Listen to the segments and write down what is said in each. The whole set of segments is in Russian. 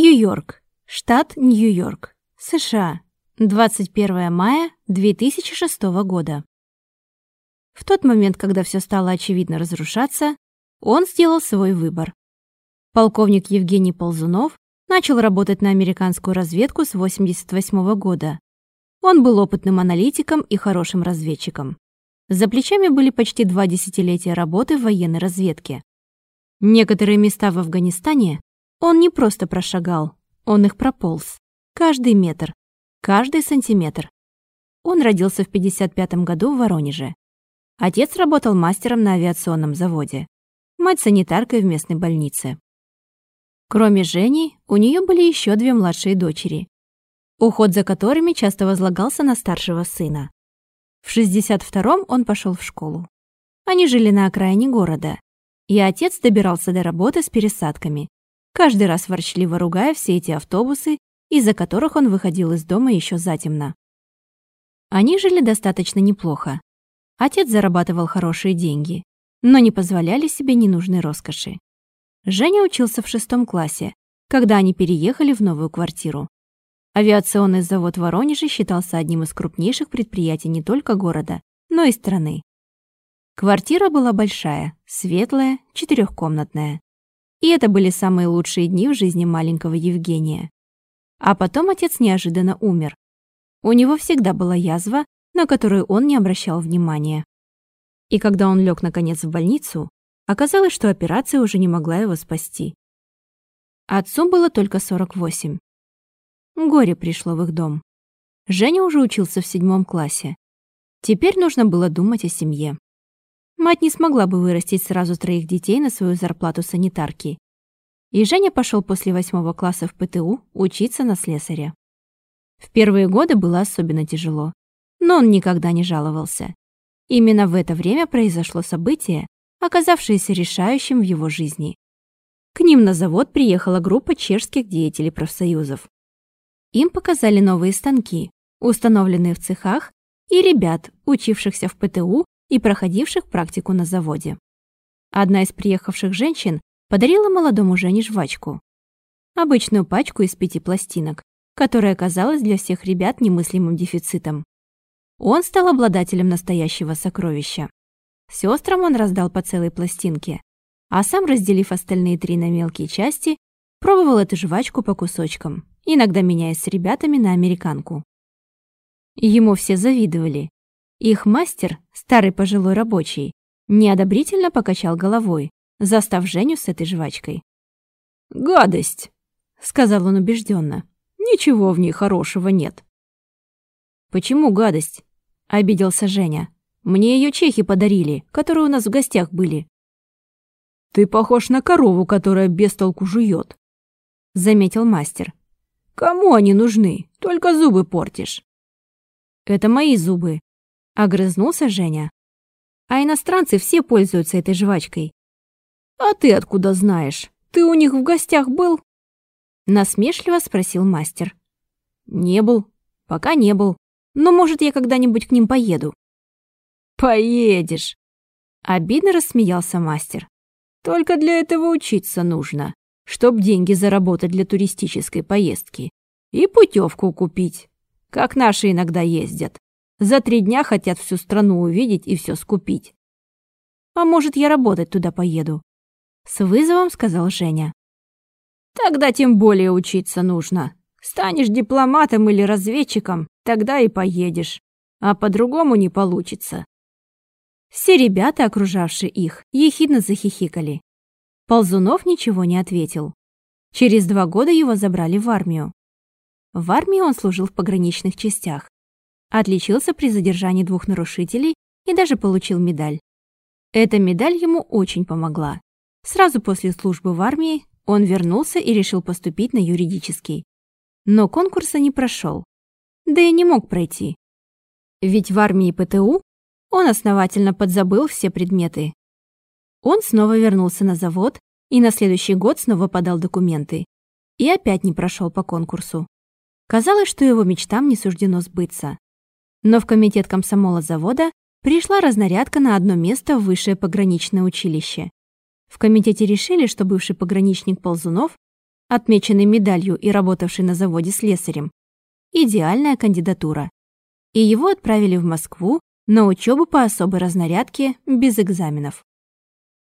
Нью-Йорк. Штат Нью-Йорк. США. 21 мая 2006 года. В тот момент, когда все стало очевидно разрушаться, он сделал свой выбор. Полковник Евгений Ползунов начал работать на американскую разведку с 1988 года. Он был опытным аналитиком и хорошим разведчиком. За плечами были почти два десятилетия работы в военной разведке. Некоторые места в Афганистане он не просто прошагал, он их прополз. Каждый метр, каждый сантиметр. Он родился в 55 году в Воронеже. Отец работал мастером на авиационном заводе. Мать санитаркой в местной больнице. Кроме Жени, у нее были еще две младшие дочери, уход за которыми часто возлагался на старшего сына. В 62-м он пошел в школу. Они жили на окраине города, и отец добирался до работы с пересадками, каждый раз ворчливо ругая все эти автобусы, из-за которых он выходил из дома еще затемно. Они жили достаточно неплохо. Отец зарабатывал хорошие деньги, но не позволяли себе ненужной роскоши. Женя учился в шестом классе, когда они переехали в новую квартиру. Авиационный завод в Воронеже считался одним из крупнейших предприятий не только города, но и страны. Квартира была большая, светлая, четырехкомнатная. И это были самые лучшие дни в жизни маленького Евгения. А потом отец неожиданно умер. У него всегда была язва, на которую он не обращал внимания. И когда он лег наконец в больницу, оказалось, что операция уже не могла его спасти. Отцу было только 48. Горе пришло в их дом. Женя уже учился в седьмом классе. Теперь нужно было думать о семье. Мать не смогла бы вырастить сразу троих детей на свою зарплату санитарки. И Женя пошел после восьмого класса в ПТУ учиться на слесаря. В первые годы было особенно тяжело, но он никогда не жаловался. Именно в это время произошло событие, оказавшееся решающим в его жизни. К ним на завод приехала группа чешских деятелей профсоюзов. Им показали новые станки, установленные в цехах, и ребят, учившихся в ПТУ и проходивших практику на заводе. Одна из приехавших женщин подарила молодому Жене жвачку. Обычную пачку из пяти пластинок, которая оказалась для всех ребят немыслимым дефицитом. Он стал обладателем настоящего сокровища. Сестрам он раздал по целой пластинке, а сам, разделив остальные три на мелкие части, пробовал эту жвачку по кусочкам, иногда меняясь с ребятами на американку. Ему все завидовали, их мастер, старый пожилой рабочий, неодобрительно покачал головой, застав Женю с этой жвачкой. «Гадость!» — сказал он убежденно. «Ничего в ней хорошего нет». «Почему гадость?» — обиделся Женя. «Мне ее чехи подарили, которые у нас в гостях были». «Ты похож на корову, которая без толку жует», — заметил мастер. «Кому они нужны? Только зубы портишь». «Это мои зубы», Огрызнулся Женя. А иностранцы все пользуются этой жвачкой. А ты откуда знаешь? Ты у них в гостях был? Насмешливо спросил мастер. Не был. Пока не был. Но, может, я когда-нибудь к ним поеду. Поедешь. Обидно рассмеялся мастер. Только для этого учиться нужно, чтоб деньги заработать для туристической поездки. И путевку купить, как наши иногда ездят. За три дня хотят всю страну увидеть и все скупить. А может, я работать туда поеду? С вызовом сказал Женя. Тогда тем более учиться нужно. Станешь дипломатом или разведчиком, тогда и поедешь. А по-другому не получится. Все ребята, окружавшие их, ехидно захихикали. Ползунов ничего не ответил. Через два года его забрали в армию. В армии он служил в пограничных частях. Отличился при задержании двух нарушителей и даже получил медаль. Эта медаль ему очень помогла. Сразу после службы в армии он вернулся и решил поступить на юридический. Но конкурса не прошел. Да и не мог пройти. Ведь в армии ПТУ он основательно подзабыл все предметы. Он снова вернулся на завод и на следующий год снова подал документы. И опять не прошел по конкурсу. Казалось, что его мечтам не суждено сбыться. Но в комитет комсомола завода пришла разнарядка на одно место в высшее пограничное училище. В комитете решили, что бывший пограничник Ползунов отмеченный медалью и работавший на заводе слесарем. Идеальная кандидатура. И его отправили в Москву на учебу по особой разнарядке без экзаменов.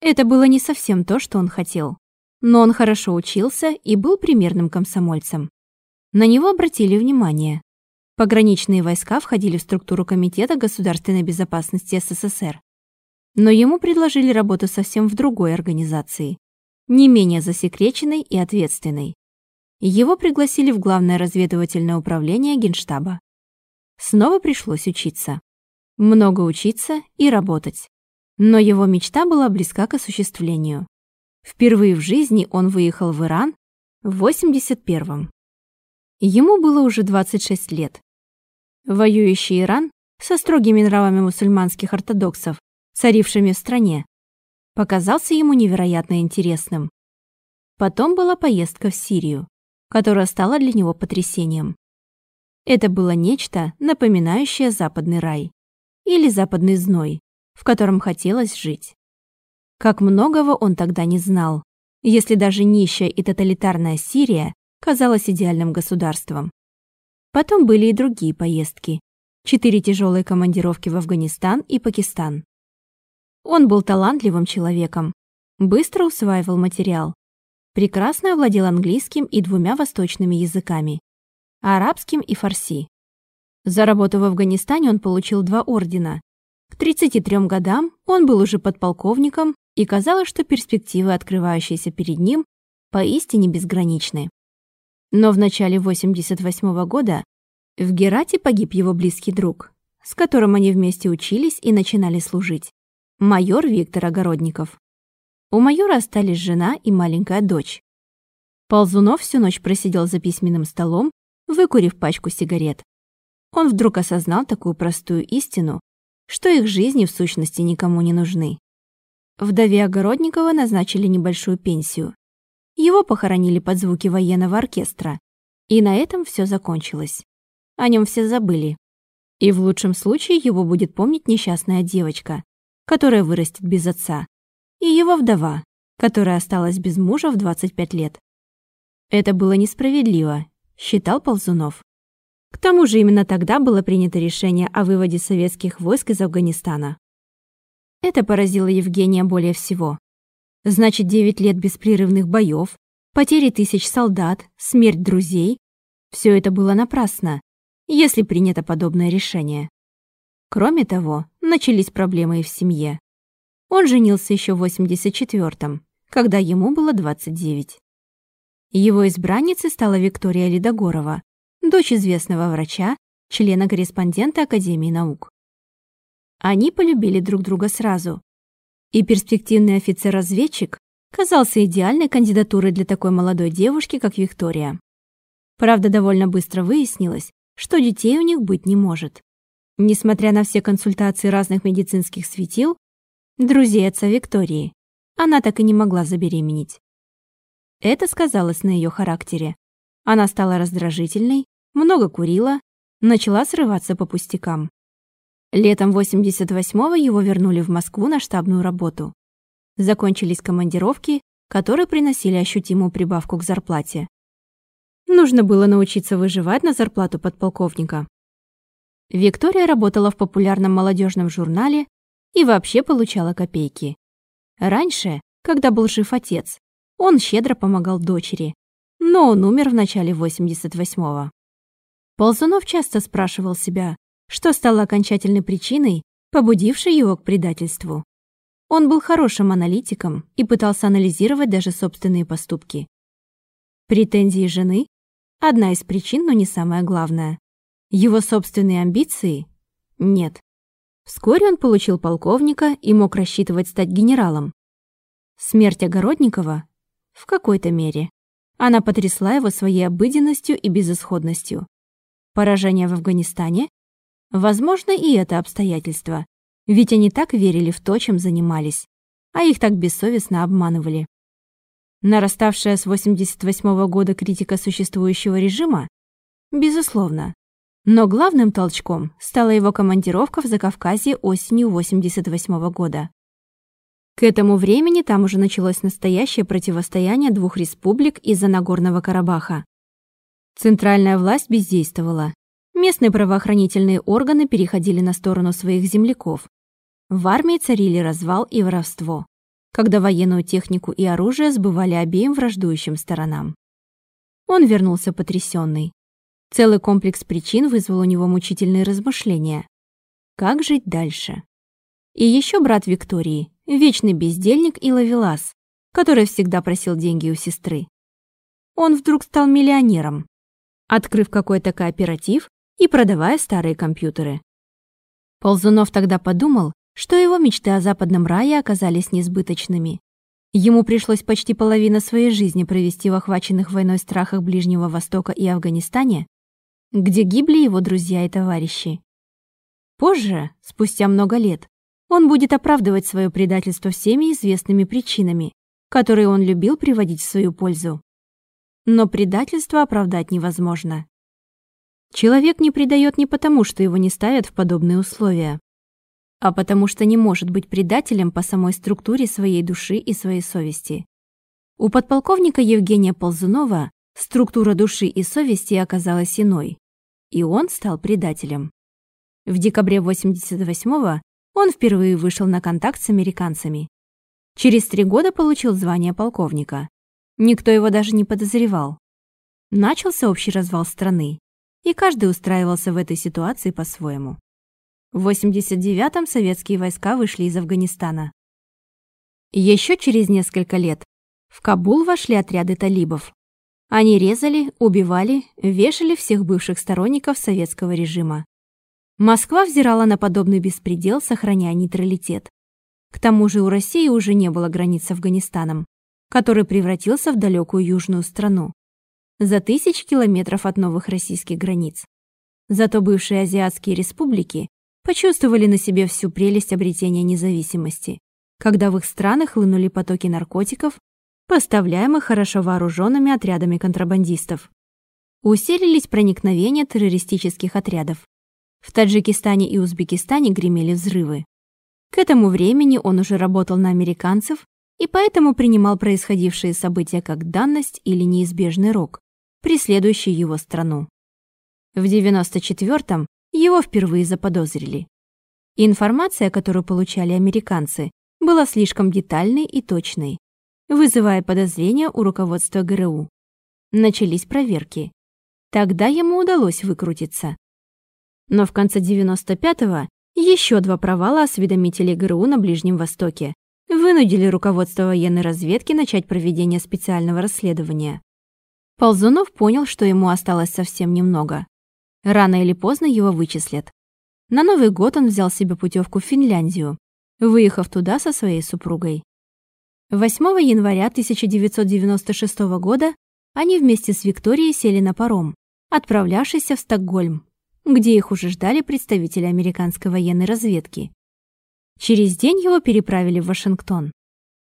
Это было не совсем то, что он хотел. Но он хорошо учился и был примерным комсомольцем. На него обратили внимание. Пограничные войска входили в структуру Комитета государственной безопасности СССР. Но ему предложили работу совсем в другой организации, не менее засекреченной и ответственной. Его пригласили в Главное разведывательное управление Генштаба. Снова пришлось учиться. Много учиться и работать. Но его мечта была близка к осуществлению. Впервые в жизни он выехал в Иран в 81-м. Ему было уже 26 лет. Воюющий Иран со строгими нравами мусульманских ортодоксов, царившими в стране, показался ему невероятно интересным. Потом была поездка в Сирию, которая стала для него потрясением. Это было нечто, напоминающее западный рай или западный зной, в котором хотелось жить. Как многого он тогда не знал, если даже нищая и тоталитарная Сирия казалась идеальным государством. Потом были и другие поездки. Четыре тяжелые командировки в Афганистан и Пакистан. Он был талантливым человеком, быстро усваивал материал, прекрасно овладел английским и двумя восточными языками – арабским и фарси. За работу в Афганистане он получил два ордена к 33 годам он был уже подполковником, и казалось, что перспективы, открывающиеся перед ним, поистине безграничны. Но в начале 88 -го года в Герате погиб его близкий друг, с которым они вместе учились и начинали служить, майор Виктор Огородников. У майора остались жена и маленькая дочь. Ползунов всю ночь просидел за письменным столом, выкурив пачку сигарет. Он вдруг осознал такую простую истину, что их жизни в сущности никому не нужны. Вдове Огородникова назначили небольшую пенсию. Его похоронили под звуки военного оркестра. И на этом все закончилось. О нем все забыли. И в лучшем случае его будет помнить несчастная девочка, которая вырастет без отца, и его вдова, которая осталась без мужа в 25 лет. Это было несправедливо, считал Ползунов. К тому же именно тогда было принято решение о выводе советских войск из Афганистана. Это поразило Евгения более всего. Значит, 9 лет беспрерывных боев, потери тысяч солдат, смерть друзей – все это было напрасно, если принято подобное решение. Кроме того, начались проблемы и в семье. Он женился еще в 84-м, когда ему было 29. Его избранницей стала Виктория Ледогорова, дочь известного врача, члена-корреспондента Академии наук. Они полюбили друг друга сразу. И перспективный офицер-разведчик казался идеальной кандидатурой для такой молодой девушки, как Виктория. Правда, довольно быстро выяснилось, что детей у них быть не может. Несмотря на все консультации разных медицинских светил, друзей отца Виктории, она так и не могла забеременеть. Это сказалось на ее характере. Она стала раздражительной, много курила, начала срываться по пустякам. Летом 88-го его вернули в Москву на штабную работу. Закончились командировки, которые приносили ощутимую прибавку к зарплате. Нужно было научиться выживать на зарплату подполковника. Виктория работала в популярном молодежном журнале и вообще получала копейки. Раньше, когда был жив отец, он щедро помогал дочери, но он умер в начале 88-го. Ползунов часто спрашивал себя, что стало окончательной причиной, побудившей его к предательству. Он был хорошим аналитиком и пытался анализировать даже собственные поступки. Претензии жены – одна из причин, но не самая главная. Его собственные амбиции – нет. Вскоре он получил полковника и мог рассчитывать стать генералом. Смерть Огородникова – в какой-то мере. Она потрясла его своей обыденностью и безысходностью. Поражение в Афганистане? Возможно, и это обстоятельство. Ведь они так верили в то, чем занимались, а их так бессовестно обманывали. Нараставшая с 88 -го года критика существующего режима? Безусловно. Но главным толчком стала его командировка в Закавказье осенью 88 -го года. К этому времени там уже началось настоящее противостояние двух республик из-за Нагорного Карабаха. Центральная власть бездействовала. Местные правоохранительные органы переходили на сторону своих земляков. В армии царили развал и воровство, когда военную технику и оружие сбывали обеим враждующим сторонам. Он вернулся потрясенный. Целый комплекс причин вызвал у него мучительные размышления. Как жить дальше? И еще брат Виктории, вечный бездельник и ловелас, который всегда просил деньги у сестры. Он вдруг стал миллионером, открыв какой-то кооператив и продавая старые компьютеры. Ползунов тогда подумал, что его мечты о западном рае оказались несбыточными. Ему пришлось почти половину своей жизни провести в охваченных войной страхах Ближнего Востока и Афганистане, где гибли его друзья и товарищи. Позже, спустя много лет, он будет оправдывать свое предательство всеми известными причинами, которые он любил приводить в свою пользу. Но предательство оправдать невозможно. Человек не предает не потому, что его не ставят в подобные условия, а потому что не может быть предателем по самой структуре своей души и своей совести. У подполковника Евгения Ползунова структура души и совести оказалась иной, и он стал предателем. В декабре 88-го он впервые вышел на контакт с американцами. Через три года получил звание полковника. Никто его даже не подозревал. Начался общий развал страны, и каждый устраивался в этой ситуации по-своему. В 89-м советские войска вышли из Афганистана. Еще через несколько лет в Кабул вошли отряды талибов. Они резали, убивали, вешали всех бывших сторонников советского режима. Москва взирала на подобный беспредел, сохраняя нейтралитет. К тому же у России уже не было границ с Афганистаном, который превратился в далекую южную страну. За тысячи километров от новых российских границ. Зато бывшие азиатские республики почувствовали на себе всю прелесть обретения независимости, когда в их странах хлынули потоки наркотиков, поставляемых хорошо вооруженными отрядами контрабандистов. Усилились проникновения террористических отрядов. В Таджикистане и Узбекистане гремели взрывы. К этому времени он уже работал на американцев и поэтому принимал происходившие события как данность или неизбежный рок, преследующий его страну. В 94-м его впервые заподозрили. Информация, которую получали американцы, была слишком детальной и точной, вызывая подозрения у руководства ГРУ. Начались проверки. Тогда ему удалось выкрутиться. Но в конце 95-го еще два провала осведомителей ГРУ на Ближнем Востоке вынудили руководство военной разведки начать проведение специального расследования. Ползунов понял, что ему осталось совсем немного. Рано или поздно его вычислят. На Новый год он взял себе путевку в Финляндию, выехав туда со своей супругой. 8 января 1996 года они вместе с Викторией сели на паром, отправлявшийся в Стокгольм, где их уже ждали представители американской военной разведки. Через день его переправили в Вашингтон.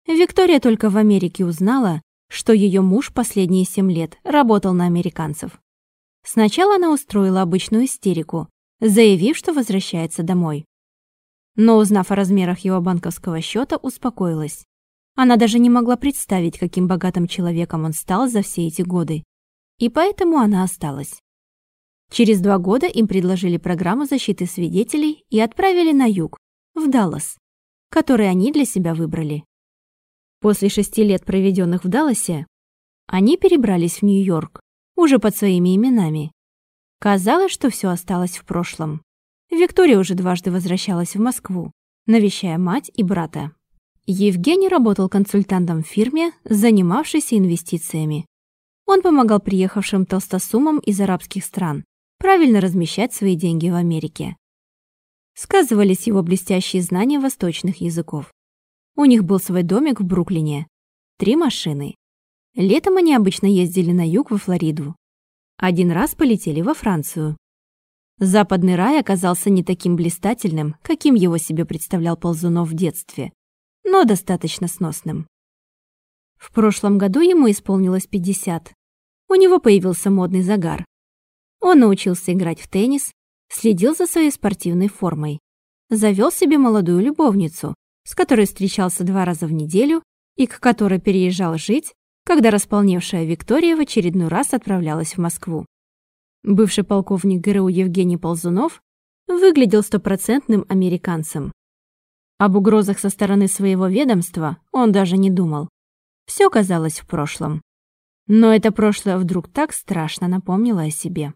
Виктория только в Америке узнала, что ее муж последние семь лет работал на американцев. Сначала она устроила обычную истерику, заявив, что возвращается домой. Но узнав о размерах его банковского счета, успокоилась. Она даже не могла представить, каким богатым человеком он стал за все эти годы. И поэтому она осталась. Через два года им предложили программу защиты свидетелей и отправили на юг, в Даллас, который они для себя выбрали. После шести лет, проведенных в Далласе, они перебрались в Нью-Йорк, уже под своими именами. Казалось, что все осталось в прошлом. Виктория уже дважды возвращалась в Москву, навещая мать и брата. Евгений работал консультантом в фирме, занимавшейся инвестициями. Он помогал приехавшим толстосумам из арабских стран, правильно размещать свои деньги в Америке. Сказывались его блестящие знания восточных языков. У них был свой домик в Бруклине, три машины. Летом они обычно ездили на юг во Флориду. Один раз полетели во Францию. Западный рай оказался не таким блистательным, каким его себе представлял Ползунов в детстве, но достаточно сносным. В прошлом году ему исполнилось 50. У него появился модный загар, он научился играть в теннис, следил за своей спортивной формой, завел себе молодую любовницу, с которой встречался два раза в неделю и к которой переезжал жить, когда располневшая Виктория в очередной раз отправлялась в Москву. Бывший полковник ГРУ Евгений Ползунов выглядел стопроцентным американцем. Об угрозах со стороны своего ведомства он даже не думал. Все казалось в прошлом. Но это прошлое вдруг так страшно напомнило о себе.